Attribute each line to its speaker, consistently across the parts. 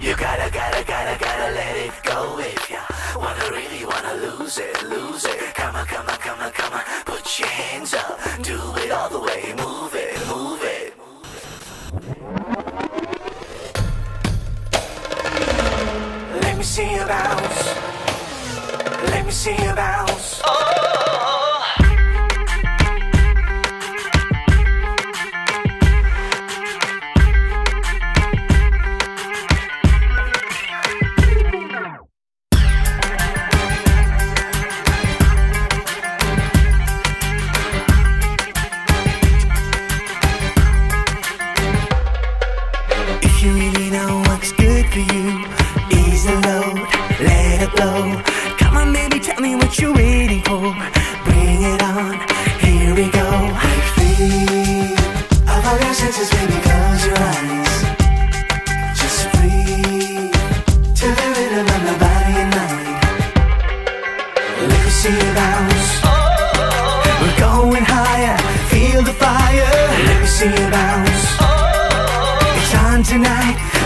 Speaker 1: You gotta, gotta, gotta, gotta let it go if ya wanna really wanna lose it, lose it. Come on, come on, come on, come on. Put your hands up, do it all the way. Move it, move it. Let me see you bounce. Let me see you bounce. If really know what's good for you, ease the load, let it blow. Come on, baby, tell me what you're waiting for.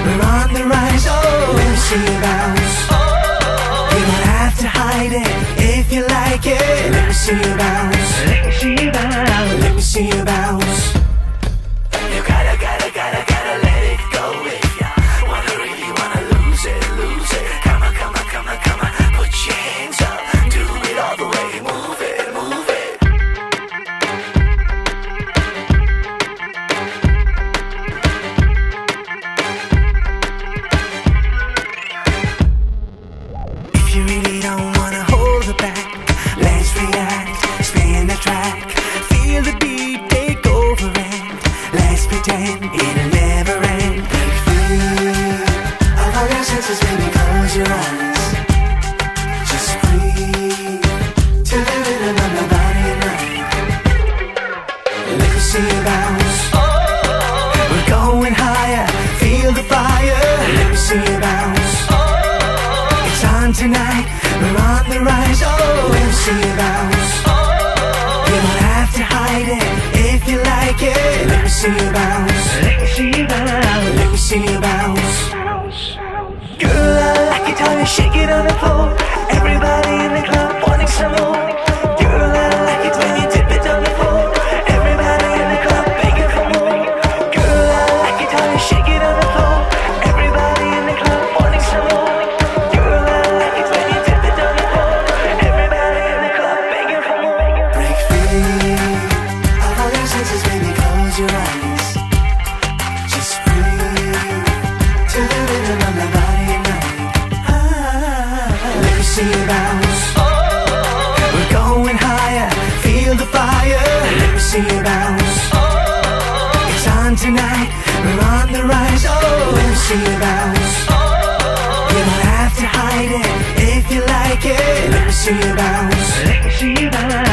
Speaker 1: We're on the rise. Oh, see you bounce. You don't have to hide it if you like it. Let me see you bounce. Let me see you bounce. We're going higher, feel the fire. Let me see you bounce. It's on tonight, we're on the rise. Oh, let me see you bounce. You don't have to hide it if you like it. Let me see you bounce. Let me see you bounce. Let me see you bounce. Girl, I like it how you shake it on the floor. If you like it. Let me see you bounce. Let me see you bounce. Let me see you bounce.